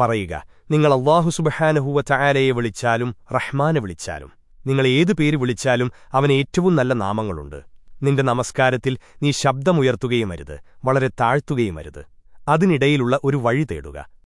പറയുക നിങ്ങൾ അള്ളാഹു സുബഹാനഹുവ ചായാലയെ വിളിച്ചാലും റഹ്മാനെ വിളിച്ചാലും. നിങ്ങൾ ഏതു പേര് വിളിച്ചാലും അവന് ഏറ്റവും നല്ല നാമങ്ങളുണ്ട്. നിന്റെ നമസ്കാരത്തിൽ നീ ശബ്ദമുയർത്തുകയുമരുത് വളരെ താഴ്ത്തുകയും അരുത് അതിനിടയിലുള്ള ഒരു വഴി തേടുക.